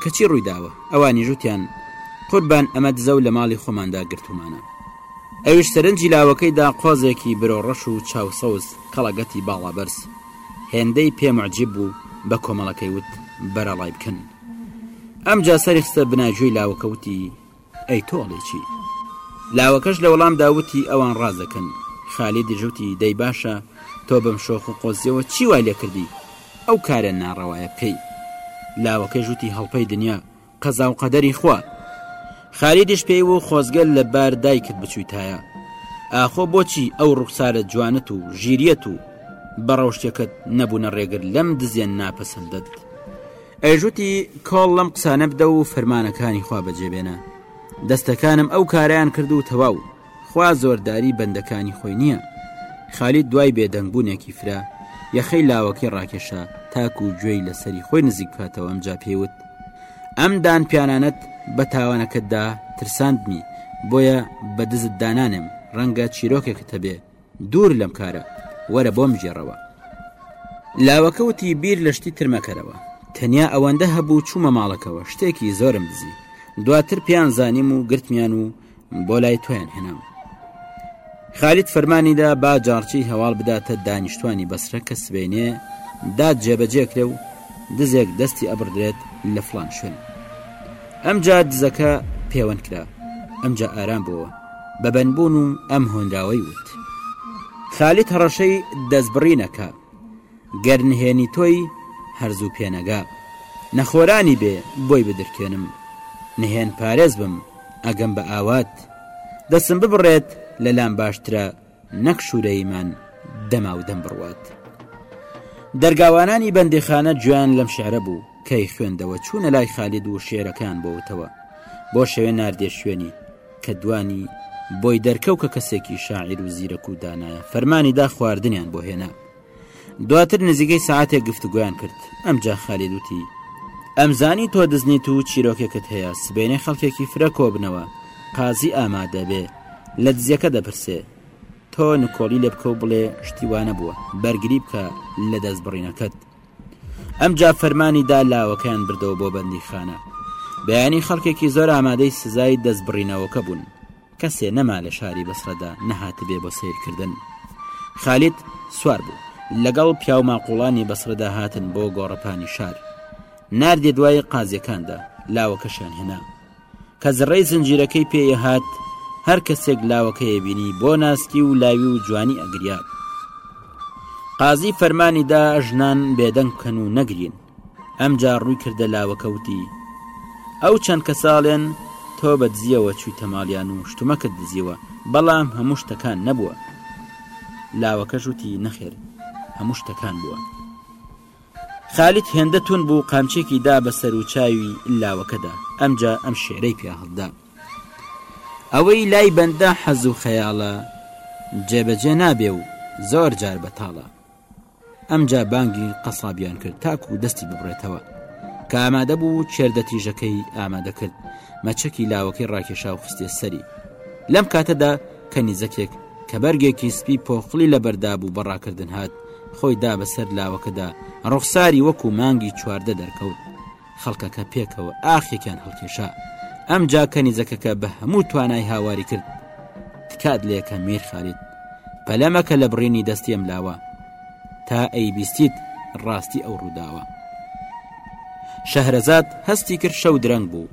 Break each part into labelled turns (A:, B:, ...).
A: کە چی ڕوویداوە ئەوانیش وتیان، قوربان ئەمە دزە و لە ماڵی خۆماندا گرتوومانە. ئەویش سەرنجی لاوەکەی دا قۆزێکی برۆ ڕەش و چاو سەوز کەڵەگەتی باڵا بەرز. هێندەی پێ موعجیب بوو بە کۆمەڵەکەی وت، بەرەڵای بکەن. ئەمجا سەری خستە بناگوێی لاوەکە وتی، ئەی تۆ ئەڵێی چی؟ لاوەکەش لە وەڵامدا وتی، ئەوان ڕاست دەکەن. خالیدیش وتی، دەی باشە، تۆ بەم شۆخ و قۆزییەوە چی وای لێ کردی؟ ئەو کارە ناڕەوایە بکەی. لاوەکەیش وتی، هەڵپەی دنیا، قەزا و قەدەری خوا. خالیدیش پێی و خۆزگە لە بار دایکت بچوویتایە. ئاخۆ بۆچی ئەو ڕووخسارە جوانەت و ژیرییەت و بەڕەوشتییەکەت نەبوونە ڕێگر لەم دزییە ناپەسەندەت؟ ئەیژووتی، کۆڵ لەم قسانە بدە و فەرمانەکانی خوا بەجێ بێنە، دەستەکانم ئەو کارەیان کرد و تەواو، خوا زۆرداری بەندەکانی خۆی نییە. خالید دوای بێدەنگبوونێکی فرە، یەخەی لاوەکەی ڕاکێشا تاکوو گوێی لە سەری خۆی نزیک بکاتەوە ئەمجا پێی وت، ئەم دانپیانانەت بە تاوانەکەتدا ترساندمی، بۆیە بە دزت دانانێم، ڕەنگە چیرۆکێکت هەبێ، دوور لەم کارە وەرە بۆم گێڕەوە. لاوەکە وتی بیر لە شتی تر مەکەرەوە. تەنیا ئەوەندە هەبوو چوومە ماڵەکەوە شتێکی زۆرم دزی. دواتر پێیان زانیم و گرتمیان و بۆ لای تۆیان هێنام. خالید فەرمانی دا با جاڕچی هەواڵ بداتە دانیشتوانی بەسرە کە سبەینێ داد جێبەجێکرێ و دزێک دەستی ئەبڕدرێت لە فڵان شوێن. ئەمجا دزەکە پێوەند کرا. ئەمجا ئارام بۆوە. بە بەند بوون و ئەم هۆنراوەی وت خالید هەڕەشەی دەستبڕینەکە گەر نهێنی تۆی هەرزوو پێنەگا نەخۆرانی بێ بۆی بدرکێنم نهێن پارێز بم ئەگەم بە ئاوات دەسم ببڕێت لەلام باشترە نەک شورەیمان دەماو دەم بڕوات. دەرگاوانانی بەندیخانە گوێیان لەم شعرە بوو، کەی خوێندەوە چوونە لای خالید و شعرەکەیان بۆ وتەوە، بۆ شەوێ ناردیە شوێنی، کە دوانی بۆی دەرکەو کە کەسێکی شاعیر و زیرەک و دانایە، فەرمانی دا خواردنیان بۆ هێنا. دواتر نزیکەی سەعاتێک گفتوگۆیان کرد ئەمجا خالید وتی ئەمزانی تۆ دزنیت و چیرۆکێکت هەیە سبێنێ خەڵکێکی فرە کۆبنەوە قازی ئامادە بێ لە دزیەکە دەپرسێ تۆ نکۆڵی لێ بکە و بڵێ شتیوانە بووە بەرگری بکە لە دەست بڕینەکەت ئەمجا فەرمانی دا لاوەکەیان بردەوە بۆ بەندی خانە بەیانی خەڵکێکی زۆر ئامادەی سزای دەست بڕینەوەکە بوون کەسێ نەما لە شاری بەسرەدا نەهاتبێ بۆ سەیرکردن. خالید سوار بوو. لەگەڵ پیاوماقوڵانی بەسرەدا هاتن بۆ گۆڕەپانی شار. ناردیە دوای قازیەکاندا، لاوەکەشیان هێنا. کە زڕەی زنجیرەکەی پێیە هات، هەر کەسێک لاوەکەیە بینی بۆ ناسکی و لاوی و جوانی ئەگریا. قازی فەرمانی دا ژنان بێدەنگ بکەن و نەگرین. ئەمجا ڕووی کردە لاوەکە وتی، ئەو چەند کەساڵێن تۆ بە دزییەوە چوویتە ماڵیان و شتومەکت دزیوە، بەڵام هەموو شتەکان نەبووە؟ لاوەکەش وتی، نەخێر هەموو شتەکان بووە. خالید هێندە توند بوو قامچێکی دا بە سەروچاوی لاوەکەدا، ئەمجا ئەم شیعرەی پیا هەڵدا. ئەوەی لای بەندە حەز و خەیاڵە جێبەجێ نابێ و زۆر جار بەتاڵە. ئەمجا بانگی قەسابیان کرد تاکو دەستی ببڕێتەوە کە ئامادە بوو چێردە تیژەکەی ئامادە کرد مەچەکی لاوەکەی ڕاکێشا و خستێ سەری لەم کاتەدا کەنیزەکێک کە بەرگێکی سپی پۆخڵی لە بەرداب و بەڕاکردن هات خۆی دا بەسەر لاوەکەدا ڕوخساری وەکو مانگی چواردە دەرکەوت خەڵکەکە پێکەوە ئاخێکیان هەڵکێشا ئەمجا کەنیزەکەکە بە هەموو توانای هاواری کرد تکات لێکە میر خالید پەلەمەکە لە بڕینی دەستیم لاوە تا ئەی بیستیت ڕاستی ئەو ڕووداوە شەهرەزاد هەستی کرد شەو درەنگ بوو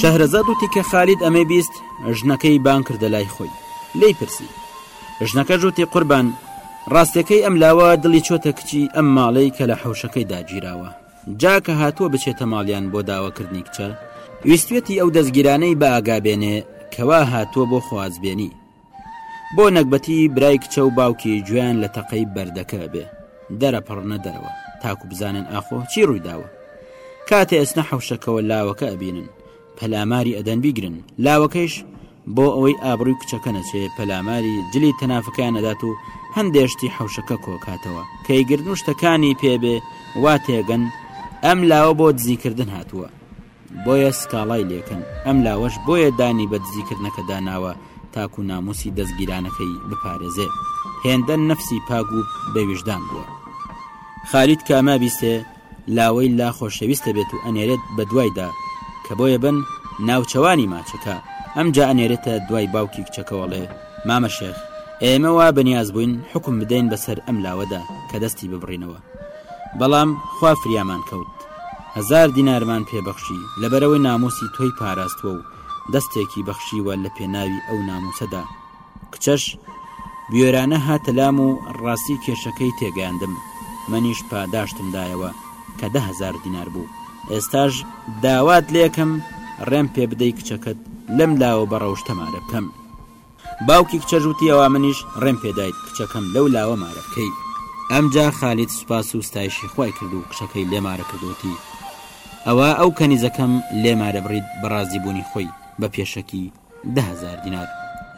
A: شەهرەزاد وتی کە خالید ئەمەی بیست ژنەکەی بان کردە لای خۆی لی پرسی ژنەکە ژوتی قوربان ڕاستەکەی ئەم لاوە دڵی چۆتە کچی ئەم ماڵەی کە لە حوشەکەی داگیراوە جا کە هاتووە بچێتە ماڵیان بۆ داوەکردنی کچە، ویستویەتی ئەو دەزگیرانەی بە ئاگا بێنێ کەوا هاتووە بۆ خوازبێنی. بۆ نەگبەتی برای کچە و باوکی گوێیان لە تەقەی بەردەکە ئەبێ، دەرەپەڕنە دەرەوە تاکو بزانن ئاخۆ چی ڕوویداوە. کاتێ ئەچنە حەوشەکەوە لاوەکە ئەبینن، پەلاماری ئەدەن بیگرن، لاوەکەیش، بۆ ئەوەی ئابڕوی کچەکە نەچێ پەلاماری جلی تەنافەکەیان نەدات و هەندێ شتی حەوشەکە کۆکاتەوە کەیگرن و شتەکانی پێبێ وا تێگەن ئەم لاوە بۆ دزیکردن هاتووە بۆیە سکاڵای لێکەن ئەم لاوەش بۆیە دانی بە دزیکردنەکە داناوە تاکو ناموسی دەستگیرانەکەی بپارێزێ هێندە نەفسی پاک و بەویژدان بووە خالید کامابیستێ لاوەی لا خۆشەویست ئەبێت و ئەنێرێت بە دوایدا کە بۆیە بن ناوچەوانی ماچەکە ئەمجا ئەنێرێتە دوای باوکی کچەکەوەڵێ مامە شێخ ئێمە وا بەنیاز بووین حوکم بدەین بەسەر ئەم لاوەدا کە دەستی ببڕینەوە بەڵام خوا فریامان کەوت هەزار دینارمان پێبەخشی لەبەرەوەی ناموسی تۆی پاراستوە و دەستێکی بەخشیوە لە پێناوی ئەو ناموسەدا کچەش بوێرانە هاتە لام و ڕاستی کێشەکەی تێگەیاندم، منیش پاداشتم دایەوە کە دە هەزار دینار بوو، ئێستاش داوات لێکەم ڕێم پێ بدەی کچەکەت لەم لاوە بە ڕەوشتە مارە بکەم. باوکی کچەش وتی ئەوا منیش ڕێم پێ دایت کچەکەم لەو لاوە مارە بکەی. ئەمجا خالید سوپاس و ستایشی خوای کرد و کچەکەی لێ مارە کرد و وتی ئەوا ئەو کەنیزەکەم لێ مارە بڕیت بە ڕازیبوونی خۆی بە پێشەکی دە هەزار دینار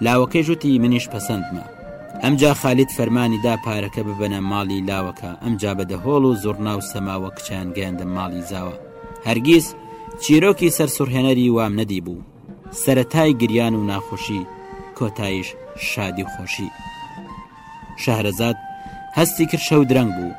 A: لاوەکەیش وتی منیش پەسەندمە ئەمجا خالید فەرمانی دا پارەکە ببەنە ماڵی لاوەکە ئەمجا بە دەهۆڵ و زوڕنا و سەماوە کچیان گەیاندە ماڵی زاوا هەرگیز چیرۆکی سەرسوڕهێنەری وام نەدی بوو سەرەتای گریان و ناخۆشی کۆتایش شادی و خۆشی شەهرەزاد هەستی کرد شەو درەنگ بوو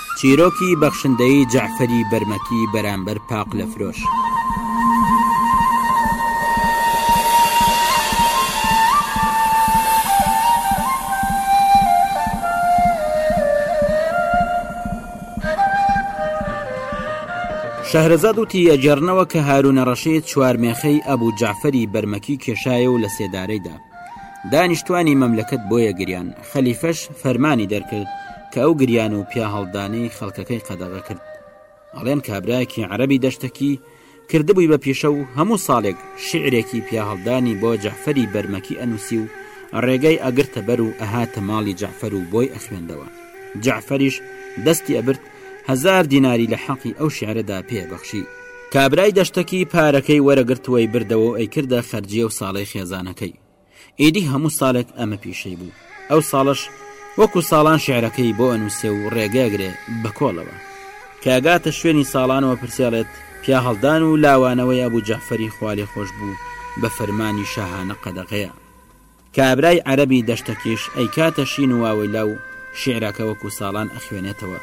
A: چیرۆکی بەخشندەیی جەعفەری بەرمەکی بەرامبەر پاقلەفرۆش. شەهرەزاد وتی ئەگەڕنەوە کە هارونە ڕەشید چوارمێخەی ئەبوو جەعفەری بەرمەکی کێشایە و لە سێدارەیدا دانیشتوانی مەملەکەت بۆیە گریان خەلیفەش فەرمانی دەرکرد کە ئەو گریان و پیا هەڵدانەی خەڵکەکەی قەدەغە کرد ئەڵێن کابراکی عەربی دەشتەکی کردبووی بە پیشە و هەموو ساڵێک شعرێکی پیا هەڵدانی بۆ جەعفەری بەرمەکی ئەنووسی و ڕێگەی ئەگرتە بەر و ئەهاتە ماڵی جەعفەر و بۆی ئەخوێندەوە جەعفەریش دەستی ئەبرد هەزار دیناری لە حەقی ئەو شعرەدا پێ بەخشی. کابرای دەشتەکی پارەکەی وەرەگرت وەی بردەوە و ئەیکردە خەرجی ئەو ساڵەی خێزانەکەی. ئیدی هەموو ساڵێک ئەمە پیشەی بوو. ئەو ساڵەش وەکو ساڵان شعرەکەی بۆ ئەنووسێ و ڕێگەیەگرێ بە کۆڵەوە. کە ئەگاتە شوێنی ساڵان وەپرسێڵێت، پیاهەڵدان و لاوانەوەی ئەبوو جەعفەری خوالێخۆشبوو بە فەرمانی شاهانە قەدەغەیە. کابرای عەرەبی دەشتەکیش ئەیکاتە شین و واوەیلا و شیعرەکە وەکوو ساڵان ئەخوێنێتەوە،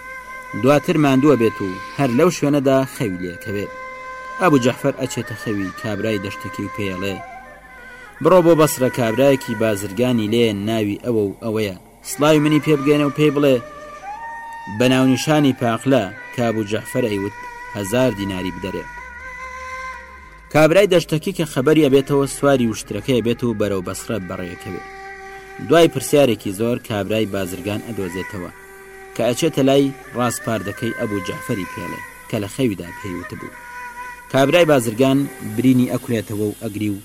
A: دواتر ماندووە بێت و هەر لەو شوێنەدا خەوی لێ ئەکەوێ. ئەبو جەعفەر ئەچێتە خەوی کابرای دەشتەکی و پێی ئەڵێ، بڕۆ بۆ بەسرە کابرایەکی بازرگانی لێن ناوی ئەوە و ئەوەیە، سڵاوی منی پێ بگەیەنە و پێی بڵێ بە ناونیشانی پاقلە کە ئەبوو جەعفەر ئەیوت هەزار دیناری بدەرێ. کابرای دەشتەکی کە خەبەری ئەبێتەوە سواری وشترەکەی بێت و بەرەو بەسرە بەڕێکەوێت. دوای پرسیارێکی زۆر کابرای بازرگان ئەدۆزێتەوە کە ئەچێتە لای ڕاسپاردەکەی ئەبوو جەعفەری پێڵێ کە لە خەویدا پێیوت بوو. کابرای بازرگان برینی ئەکولێتەوە و ئەگری و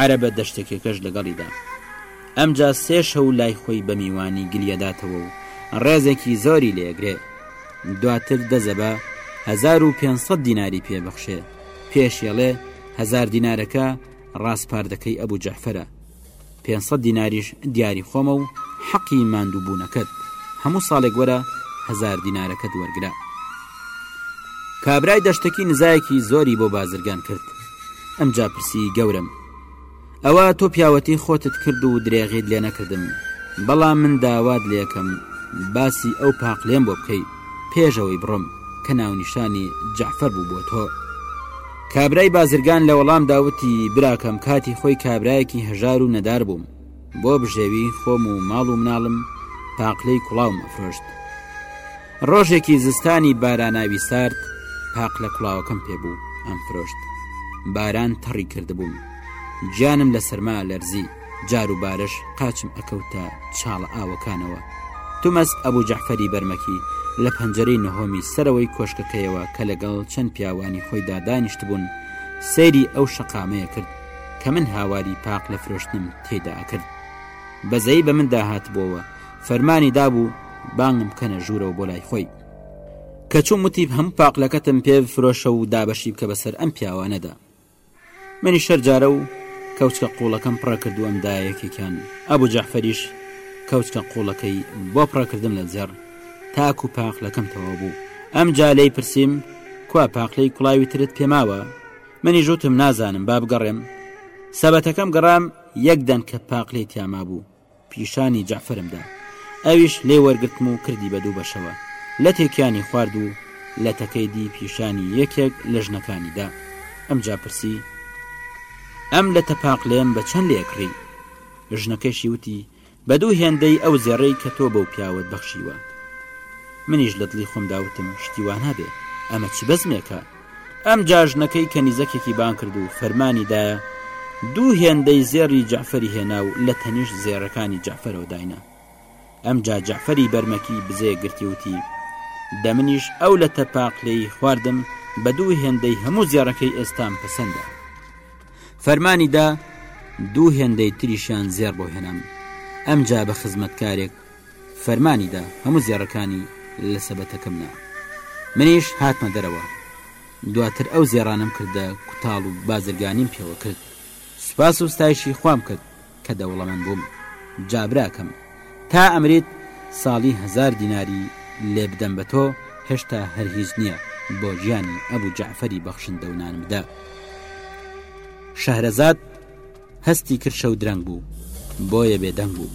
A: عەرەبە دەشتەکێکەش لەگەڵیدا. ئەمجا سێ شەو لای خۆی بە میوانی گلیەداتەوە و ڕێزێکی زۆری لێگرێ. دواتر دەزە بە هەزار و پێنج سەد دیناری پێ بەخشێ. پێشیەڵێ هەزار دینارەکە ڕاسپاردەکەی ئەبوو جەعفەرە. پێنج سەد دیناریش دیاری خۆمە و حەقی ماندووبوونەکەت. هەموو ساڵێک وەرە هەزار دینارەکەت وەرگرە. کابرای دەشتەکی نزایەکی زۆری بۆ بازرگان کرد ئەمجا پرسی گەورم ئەوە تۆ پیاوەتی خۆتت کرد و درێغیت لێ نەکردم بەڵام من داوات لەکەم باسی ئەو پاقلێن بۆ بکەیت پێشەوەی بڕۆم کە ناونیشانی جەعفەر بوو بۆ تۆ کابرای بازرگان لە وەڵام داوتی براکەم کاتی خۆی کابراایەکی هەژار و نەدار بووم بۆ بژێوی خۆم و ماڵ و مناڵم پاقلەی کوڵاوم ئەفرۆشت ڕۆژێکی زستانی باراناوی سارد پاق لە کوڵاوەکەم پێ بوو ئەم فرۆشت باران تەڕی کردبووم گیانم لە سەرما لەرزی جار و بارش قاچم ئەکەوتە چاڵە ئاوەکانەوە تومەس ئەبوو جەحفەری بەرمەکی لە پەنجەرەی نەهۆمی سەرەوەی کۆشکەکەیەوە کە لەگەڵ چەند پیاوانی خۆی دادانیشت بوون سەیری ئەو شەقامەیە کرد کە من هاواری پاق لە فرۆشتنم تێدا ئەکرد بەزەی بە من داهاتبووەوە فەرمانی دابوو بانگم بکەنە ژوورەوە بۆ لای خۆی کە چوم وتیب هەم پاقلەکەتم پێ فرۆشە و دابەشی بکە بەسەر ئەم پیاوانەدا منی شەر جارە و کەوچکە قوڵەکەم پڕە کردووەم دایەکێکیان ئەبوو جەعفەریش کەوچکە قوڵەکەی بۆ پڕەکردم لە جەڕ تاک و پاقلەکەم تەوا بوو ئەم جالەی پرسییم کوا پاقلەی کوڵاوی ترت پێماوە منیش وتم نازانم با بگەڕێم سەبەتەکەم گەڕام یەک دەن کە پاقلێ تیاما بوو پیشانی جەعفرمدا ئەویش لێ وەرگتم و کردی بە دوو بەشەوە لە تێکیانی خوارد و لە تەکەی دی پیشانی یەکێک لە ژنەکانیدا ئەمجا پرسی ئەم لە تەپاقلێم بە چەند لێکڕی ژنەکەشی وتی بە دوو هێندەی ئەو زێڕەی کە تۆ بەو پیاوەت بەخشیوە. منیش لە دڵی خۆمدا وتم شتی وا نابێ، ئەمە چ بەزمێکە؟ ئەم جا ژنەکەی کەنیزەکێکی بانگ کرد و فەرمانی دا دوو هێندەی زێڕی جەعفەری هێنا و لە تەنیشت زێڕەکانی جەعفەرەوە داینا. ئەم جا جەعفەری بەرمەکی بزەیەک گرتی وتی، دە منیش ئەو لەتە پاقلەی خواردم بە دوو هێندەی هەموو زێڕەکەی ئێستام پەسەندە. فەرمانی دا دوو هێندەی تریشیان زێڕ بۆ هێنام ئەمجا بە خزمەتکارێک فەرمانی دا هەموو زێڕەکانی لە سەبەتەکەم نا منیش هاتمە دەرەوە دواتر ئەو زێڕانم کردە کوتاڵ و بازرگانیم پێوە کرد سوپاس و ستایشی خوام کرد کە دەوڵەمەند بووم جا براکەم تا ئەمریت ساڵی هەزار دیناری لێ بدەم بە تۆ هێشتا هەر هیچ نییە بۆ گیانی ئەبوو جەعفەری بەخشندە و نان بدە شەهرەزاد هەستی کرد شەو درەنگ بوو بۆیە بێدەنگ بوو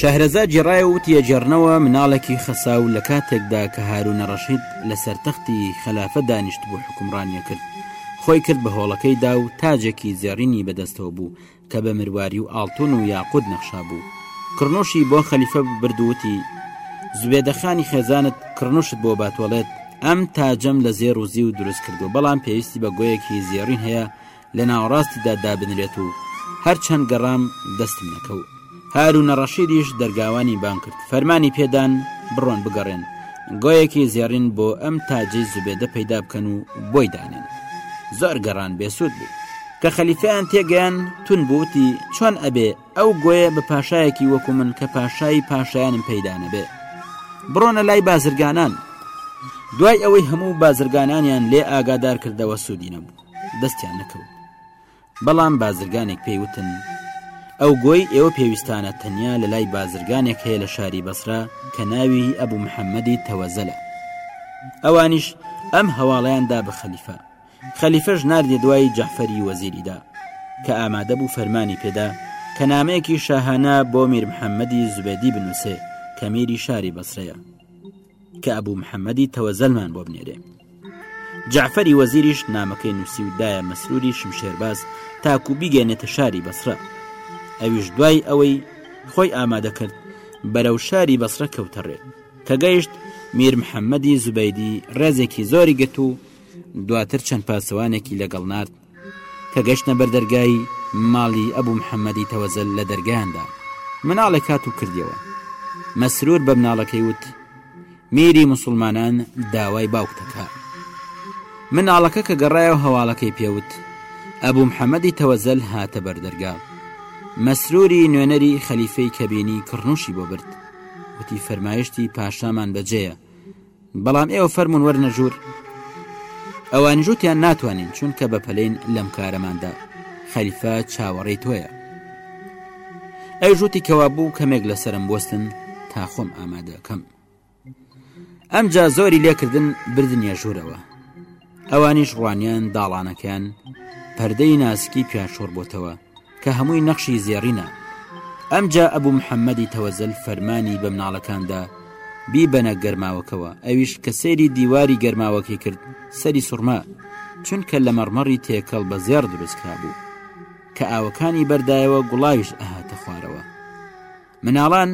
A: شەهرەزاد جێڕایە و تێجێڕنەوە مناڵێکی خەسا و لە کاتێکدا کە هارونە ڕەشید لەسەر تەختی خەلافە دانیشت بۆ حکومڕانیە کرد خۆی کرد بە هۆڵەکەیدا و تاجێکی زێڕینی بەدەستەوە بوو کە بە مرواری و ئاڵتون و یاقوت نەخشا بوو کڕنوشی بۆ خەلیفە برد وتی زبێدەخانی خێزانت کڕنوشت بۆ باتۆڵێت ئەم تاجەم لە زێر و زیو دروست کردو بەڵام پێویستی بە گۆیەکی زێڕین هەیە لە ناوەڕاستیدا دابنرێت و هەرچەند گەڕام دەستم نەکەوت هارونە ڕەشیدیش دەرگاوانی بانگ کرد فەرمانی پێدان بڕۆن بگەڕێن گۆیەکی زێڕین بۆ ئەم تاجەی زوبێدە پەیدا بکەن و بۆی دانێن زۆر گەڕان بێسوود بوو کە خەلیفیان تێگەیان تون بووتی چۆن ئەبێ ئەو گۆیە بە پاشایەکی وەکو من کە پاشایی پاشایانم پەیدانەبێ بڕۆنە لای بازرگانان دوای ئەوەی هەموو بازرگانانیان لێ ئاگادار کردەوە سوودی نەبوو دەستیان نەکەوت بەڵام بازرگانێک پێی وتن، ئەو گۆی ئێوە پێویستانە تەنیا لە لای بازرگانێک هەیە لە شاری بەسرە کە ناوی ئەبوو محەمەدی تەوەزەلە. ئەوانیش ئەم هەواڵەیان دا بە خەلیفە. خەلیفەش ناردیە دوای جەعفەری وەزیری دا. کە ئامادە بوو فەرمانی پێ دا کە نامەیەکی شاهانە بۆ میر محەمەدی زوبێدی بنووسێ کە میری شاری بەسرەیە. کە ئەبوو محەممەدی تەوەزەلمان بۆ بنێرێ جعفەری وەزیریش نامەکەی نووسی و دایە مەسروری شمشێرباز تاکو بیگەێنێتە شاری بەسرە ئەویش دوای ئەوەی خۆی ئامادە کرد بەرەو شاری بەسرە کەوتەڕێ کە گەیشت میر محەممەدی زوبەیدی ڕێزێکی زۆری گرت و دواتر چەند پاسەوانێکی لەگەڵ نرد کە گەشتنە بەر دەرگای ماڵی ئەبوو محەمەدی تەوەزەل لە دەرگایاندا مناڵێک هات و کردیەوە مەسرور بە مناڵەکەی وت میری مسلمانان داوای باوکتەکە مناڵەکە کە گەڕایەوە هەواڵەکەی پێوت ئەبوو محەمەدی تەوەزەل هاتە بەر دەرگا مەسروری نوێنەری خەلیفەی کەبینی کڕنوشی بۆ برد وتی فەرمایشتی پاشامان بەجێە بەڵام ئێوە فەرمونون وەرنە ژوور ئەوانی ژوتیان ناتوانین چونکە بە پەلین لەم کارەماندا خەلیفە چاوەڕێی تۆیە ئەی ژووتی کەوا بوو کەمێک لەسرم بستن تا خۆم ئامادەکەم ئەمجا زۆری لێکردن بردنە ژوورەوە ئەوانیش ڕوانیان داڵانەکەیان پەردەی ناسکی پێیان شۆڕ بۆتەوە کە هەمووی نەخشی زێڕینە ئەمجا ئەبوو محەممەدی تەوەزل فەرمانی بە مناڵەکاندا بیبەنە گەرماوەکەوە ئەویش کە سەیری دیواری گەرماوەکەی کرد سەری سوڕما چونکە لە مەڕمەڕی تێکەڵ بە زێڕ دروستکرا بوو کە ئاوەکانی بەردایەوە گوڵاویش ئەهاتە خوارەوە مناڵان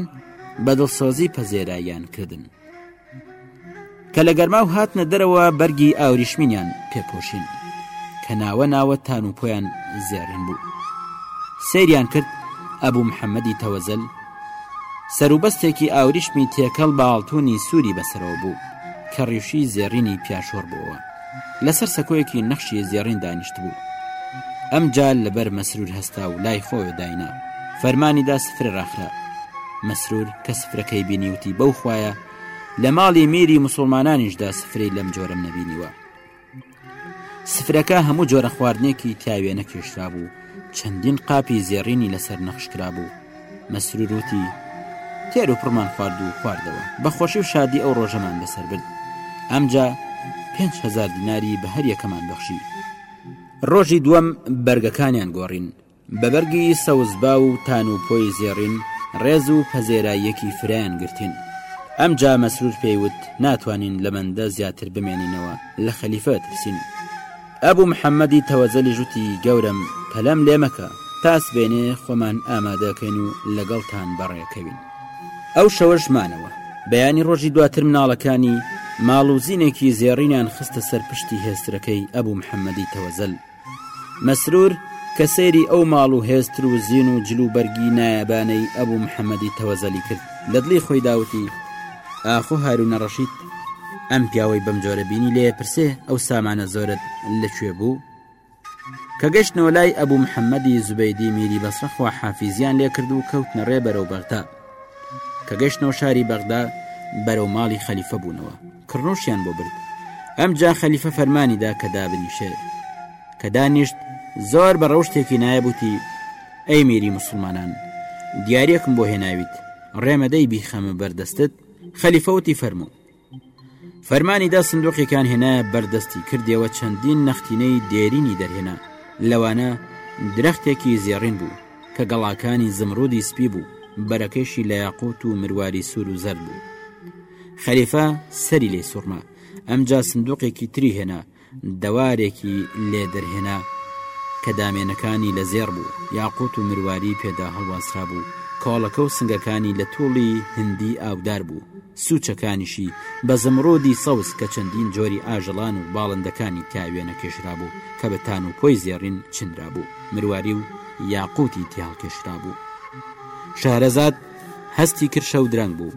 A: بە دڵسۆزی پەزێرایان کردن کە لە گەرما و هاتنە دەرەوە بەرگی ئاوریشمینیان پێپۆشین کە ناوە ناوە تان و پۆیان زێڕین بوو سریان کرد ئەبوو محەممەدی تەوەزل سەروبەستێکی ئاوریشمی تێکەڵ باڵتونی سووری بەسەرەوە بوو کە ڕیوشی زێڕینی پیاشۆر بووەوە لەسەر سەکۆیەکی نەخشی زێڕین دانیشتبوو ئەمجا لەبەر مەسرور هەستا و لای خۆی داینا فەرمانی دا سفرە ڕاخرا مەسرور کە سفرەکەی بینیوتی بەو خویە لە ماڵی میری مسلمانانیشدا سفری لەم جۆرم نەبینیوە سفرەکە هەموو جۆرە خواردنێکی تیاوێ نەکێشرا بوو چەندین قاپی زێڕینی لەسەر نەخشکرا بوو مەسرور وتی تێر و پڕمان خوارد و خواردەوە بە خۆشی و شادی ئەو ڕۆژەمان بەسەر برد ئەمجا پێنج هزار دیناری بە هەر یەکەمان بەخشی ڕۆژی دووەم بەرگەکانیان گۆڕین بە بەرگی سەوزبا و تان و پۆی زێڕین ڕێز و پەزێراییەکی فرایان گرتین ئەم جا مەسرور پێیوت ناتوانین لەمەندە زیاتر بمێنینەوە لە خەلیفە ترسین ئەبو محەمەدی تەوەزەلیش وتی، گەورەم پەلەم لێ مەکە، تا سبەینێ خۆمان ئامادە ئەکەین و لەگەڵتان بەڕێ ئەکەوین. ئەو شەوەش مانەوە. بەیانی ڕۆژی دواتر مناڵەکانی، ماڵ و زینێکی زێڕینیان خستە سەر پشتی هێسترەکەی ئەبو محەمەدی تەوەزەل. مەسرور کە سەیری ئەو ماڵ و هێستر و زین و جل و بەرگی نایابانەی ئەبو محەمەدی تەوەزەلی کرد، لە دڵی خۆیدا وتی، ئاخۆ هارونە ڕەشید ئەم پیاوەی بەم جۆرە بینی لێ پرسێ ئەو سامانە زۆرت لەکوێ بوو کە گەشتنەوە لای ئەبوو محەممەدی زوبەیدی میری بەسرەخوا حافیزیان لێ کرد و کەوتنە ڕێ بەرەو بەغدا کە گەشتنەوە شاری بەغدا بەرەو ماڵی خەلیفە بوونەوە کڕنۆشیان بۆ برد ئەم جا خەلیفە فەرمانیدا کە دابنیشێ کە دانیشت زۆر بە ڕەوشتێکی نایەبووتی ئەی میری مسلمانان دیارەکم بۆ هێناویت ڕێمەدەی بیخەمە بەردەستت خەلیفەوتی فەرموو فەرمانی دا سندوقێکان هێنا بەردەستی کردەوە چەندین نەختینەی دێرینی دەرهێنا لەوانە درەختێکی زێڕین بوو کە گەڵاکانی زمرودی سپی بوو بەرەکەشی لە یاقوت و مرواری سوور و زەر بوو خەریفە سەری لێ سوورما ئەمجا سندوقێکی تری هێنا دەوارێکی لێ دەرهێنا کە دامێنەکانی لە زێڕ بوو یاقوت و مرواری پێدا هەڵواسرا بوو کۆڵەکە و سنگەکانی لە توڵی هندی ئاودار بوو سوچەکانیشی بە زمڕۆدی سەوز کە چەندین جۆری ئاژەڵان و باڵندەکانی تا وێنە کێشرا بوو کە بە تان و پۆی زێڕین چندرا بوو مرواری و یاقوتی تێهڵکێشرا بوو شارەزاد هەستی کرشە و درەنگ بوو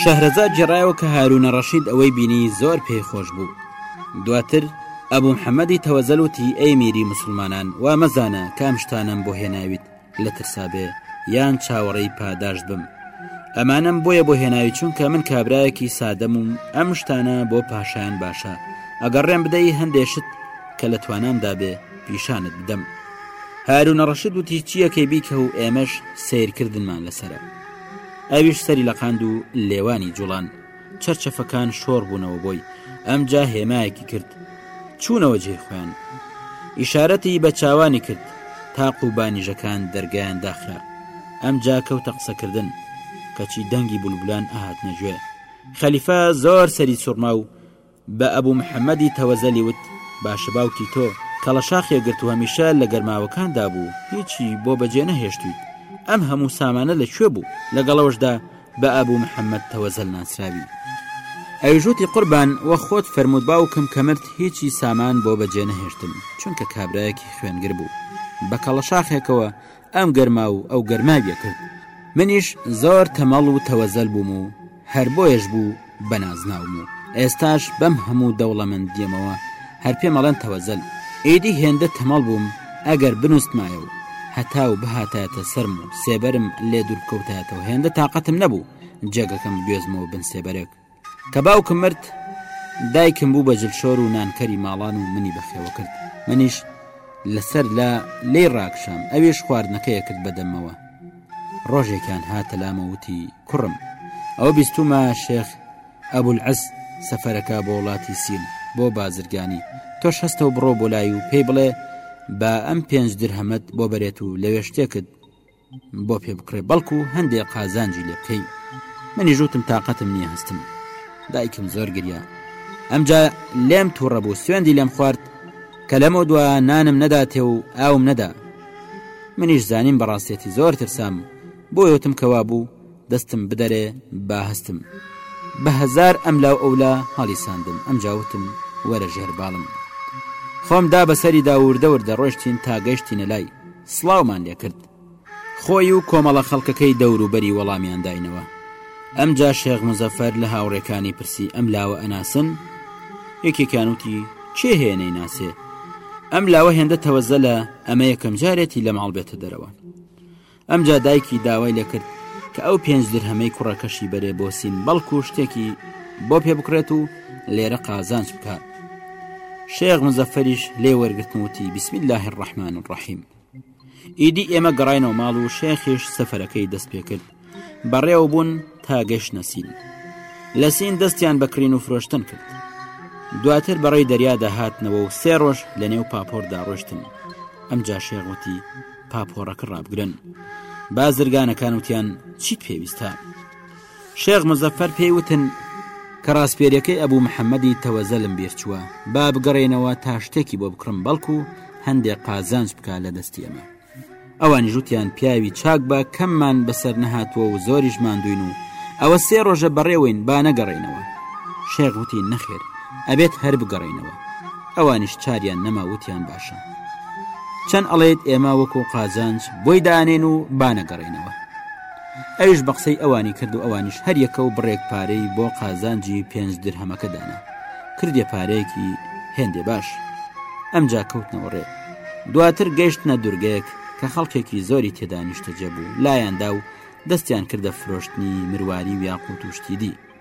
A: شەهرەزاد جێڕایەوە کە هاروونە ڕەشید ئەوەی بینی زۆر پێی خۆش بوو دواتر ئەبوو حەمەدی تەوەزەلوتی ئەی میری مسلمانان وا مەزانە کام شتانم بۆ هێناویت لە ترسا بێ یان چاوەڕێی پاداشت بم ئەمانەم بۆیە بۆ هێناوی چونکە من کابراایەکی سادەم و ئەم شتانە بۆ پاشایان باشە ئەگەر ڕێم بدەی هەندێشت کە لە توانامدا بێ پیشانت بدەم هارو نەڕەشت وتی چیەکەی بیکە و ئێمەش سیرکردنمان لەسرە ئەویش سەری لەقاند و لێوانی جوڵان چەرچەفەکان شۆڕ بوونەوە بۆی ئەمجا هێمایەکی کرد چوونەوە جێ خوێن ئیشارەتی بە چاوانی کرد تاق و بانیژەکان دەرگیان داخرا ئەمجا کەوتە قسەکردن کەچی دەنگی بولبولان ئاهات نەگوێ خەلیفە زۆر سەری سوڕما و بە ئەبو محەمەدی تەوەزەلی وت، باشە باوکی تۆ کەڵەشاخێ گرت و هەمیشە لە گەرماوەکاندا بوو، هیچی بۆ بەجێ نەهێشتوویت، ئەم هەموو سامانە لە کوێ بوو؟ لەگەڵئەوەشدا بە ئەبو محەمەد تەوەزەل ناسراوی. ئەویش وتی، قوربان وە خۆت فەرمووت باوکم کە مرد هیچی سامان بۆ بەجێ نەهێشتم، چونکە کابرایەکی خوێنگر بوو، بە کەڵەشاخێکەوە ئەم گەرما و ئەو گەرماویە کرد. منیش زۆر تەمەڵ و تەوەزەل بووم و هەر بۆیەش بوو بە نازناوم و ئێستاش بەم هەموو دەوڵەمەندیەمەوە هەر پێم ئەڵێن تەوەزەل. ئیدی هێندە تەمەڵ بووم ئەگەر بنووستمایە و هەتاو بهاتایەتە سەرم و سێبەرم لێ دوور بکەوتایەتەوە هێندە تاقەتم نەبوو جێگەکەم بگوێزمەوە بن سێبەرێک. کە باوکم مرد، دایکم بوو بە جلشۆر و نانکەری ماڵان و منی بەخێوە کرد. منیش لەسەر لا لێی ڕاکشام، ئەویش خواردنەکەیە کرد بە دەممەوە. ڕۆژێکیان هاتە لامە وتی، کوڕم، ئەوە بیستوومە شێخ ئەبولعەز سەفەرەکە بۆ وڵاتی سین، بۆ بازرگانی، تۆش هەستە و بڕۆ بۆ لای و پێی بڵێ با ئەم پێنج درهەمەت بۆ بەرێت و لەوێ شتێکت بۆ پێ بکڕێ بەڵکو هەندێک قازانجی لێ بکەی منی ژوتم تااقەتم نییە هەستم دایکم زۆر گریا ئەمجا لێم تووڕە بوو سوێندی لێم خوارد کە لەمە دوا نانم نەداتێ و ئاوم نەدا منیش زانیم بەڕاستێتی زۆر ترسام بۆ یوتم کەوا بوو دەستم بدەرێ با هەستم. بە هەزار ئەملا و ئەولا هەڵی ساندم، ئەمجا وتم، وەرە ژێر باڵم. خۆم دا بە سەریدا و وردە وردە ڕۆیشتین تا گەیشتینە لای. سڵاومان لێ کرد. خۆی و کۆمەڵە خەڵکەکەی دەور و بەری وەڵامیان داینەوە. ئەمجا شێخ موزەفەر لە هاوڕێکانی پرسی، ئەم لاوە ئەناسن؟ یەکێکیان وتی، کێ هەیە نەیناسێ؟ ئەم لاوە هێندە تەوەزەلە، ئەمە یەکەم جارێتی لە ماڵ بێتە دەرەوە. ئەمجا دایکی داوای لێ کرد کە ئەو پێنج درهەمەی کوڕەکەشی بەرێ بۆ سین بەڵکو شتێکی بۆ پێ بکڕێت و لێرە قازانج بکات شێخ مزەفەریش لێ وەرگتنوتی بسم الله الرحمن الرحیم ئیدی ئێمە گەڕینەوە ماڵ و شێخیش سەفەرەکەی دەست پێ کرد بەڕێوە بوون تا گەشت نەسین لە سین دەستیان بەکرین و فرۆشتن کرد دواتر بەڕێی دەریادا هاتنەوە و سێ ڕۆژ لە نێو پاپۆردا ڕۆشتن ئەم جاشێغوتی پاپۆڕەکە ڕابگرن بازرگانەکان وتیان چیت پێویستە شێخ مزەفەر پێی وتن کە ڕاسپێریەکەی ئەبوو محەممەدی تەوەزە لەم بیر چووە با بگەڕێنەوە تا شتێکی بۆ بکڕم بەڵکو هەندێک قازانج بکە لە دەستی ئەمە ئەوان ژوتیان پیاوی چاک بە کەممان بەسەر نەهاتووە و زۆریش ماندوین و ئەوە سێ ڕۆژە بەڕێوەین با نەگەڕێنەوە شێغوتی نەخێر ئەبێت هەر بگەڕێنەوە ئەوانیش چاریان نەما وتیان باشە چەند ئەڵێت ئێمە وەکو قازانج بۆی دانێن و بانەگەڕێنەوە ئەوش بە قسەی ئەوانی کرد و ئەوانیش هەر یەکە و بڕێک پارەی بۆ قازانجی پێنج درهەمەکە دانا کردێ پارەیەکی هێندێ باش ئەمجا کەوتنەوە ڕێ دواتر گەشتنە دوورگەیەک کە خەڵکێکی زۆری تێدانیشتە جەبوو لایەندا و دەستیان کردە فرۆشتنی مرواری و یاقوت و شتیدی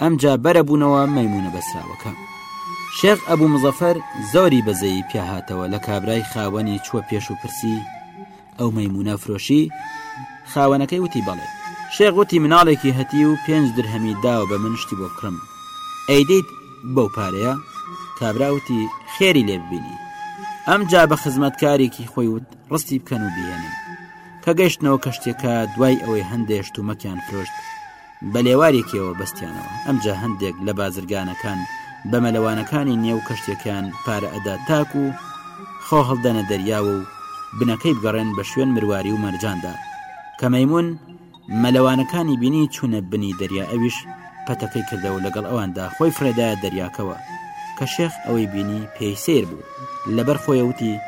A: ئەمجا بەرە بوونەوە مەیمونە بەسراوەکە شێخ ئەبوو مزەفەر زۆری بەزەیی پیاهاتەوە لە کابرای خاوەنی چووە پێش و پرسی ئەو مەمونە فرۆشی خاوەنەکەی وتی بەڵێ شێخ وتی مناڵێکی هەتی و پێنج درهەمی داوە بە من شتی بۆ کڕم ئەیدیت بەو پارەیە کابراوتی خێری لێ ببینی ئەم جا بە خزمەتکارێکی خۆی وت ڕستی بکەن و بهێنن کە گەشتنەوە کەشتێکە دوای ئەوەی هەندێشت و مەکیان فرۆشت بە لێوارێکیەوە بەستیانەوە، ئەمجا هەندێک لە بازرگانەکان بە مەلەوانەکانی نێو کەشتیەکەیان پارە ئەدا تاکو خۆ هەڵدەنە دەریاوە و بنەکەی بگەڕێن بە شوێن مرواری و مەرجاندا، کە مەیمون مەلەوانەکانی بینی چونە بنی دەریا ئەویش پەتەکەی کردەوە لەگەڵ ئەواندا خۆی فڕێدایە دەریاکەوە، کە شێخ ئەوەی بینی پێی سەیر بوو لەبەر خۆیەوتی،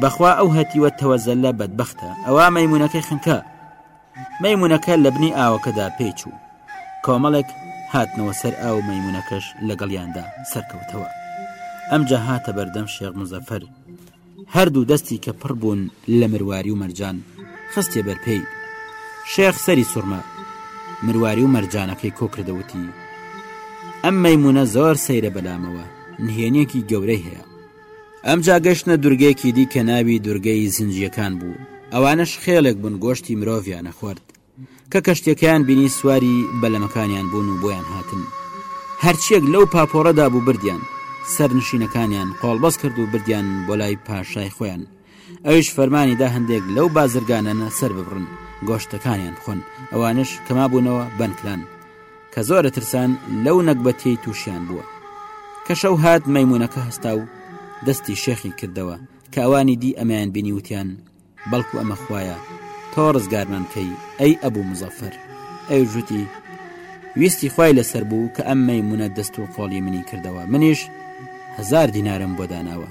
A: بەخوا ئەو هەتیوە تەوەزەلە بەدبەختە، ئەوا مەیمونەکەی خنکا. مەیمونەکە لە بنی ئاوەکەدا پێی چوو کۆمەڵێک هاتنەوە سەر ئاو مەیمونەکەش لەگەڵیاندا سەرکەوتەوە ئەمجا هاتە بەردەم شێخ مزەفەر هەردوو دەستی کە پڕ بوون لە مرواری و مەرجان خستێ بەرپێی شێخ سەری سوڕمە مرواری و مەرجانەکەی کۆکردەوتی ئەم مەمونە زۆر سەیرە بەلامەوە نهێنێکی گەورەی هەیە ئەمجا گەشتنە دورگەیەکی دی کە ناوی دورگەی زنجیەکان بوو ئەوانەش خێڵێک بوون گۆشتی مرۆڤیان ئەخۆرد کە کەشتیەکەیان بینی سواری بەلەمەکانیان بوون و بۆیان هاتن هەرچیەک لەو پاپۆڕەدا بوو بردیان سەرنشینەکانیان قۆڵبەست کرد و بردیان بۆ لای پاشای خۆیان ئەویش فەرمانی دا هەندێک لەو بازرگانانە سەر ببڕن گۆشتەکانیان بخۆن، ئەوانەش کە مابوونەوە بەند کران، کە زۆر ئەترسان لەو نەگبەتیەی تووشیان بووە. کە شەو هات مەیموونەکە هەستا و دەستی شێخی کردەوە، کە ئەوانی دی ئەمەیان بینی وتیان، بەڵکو ئەمە خوایە، تۆ ڕزگارمان کەی، ئەی ئەبوو موزەفەر! ئەویش وتی، ویستی خوای لەسەر بوو کە ئەم مەیموونە دەست و قۆڵی منی کردەوە، منیش هەزار دینارم بۆ داناوە.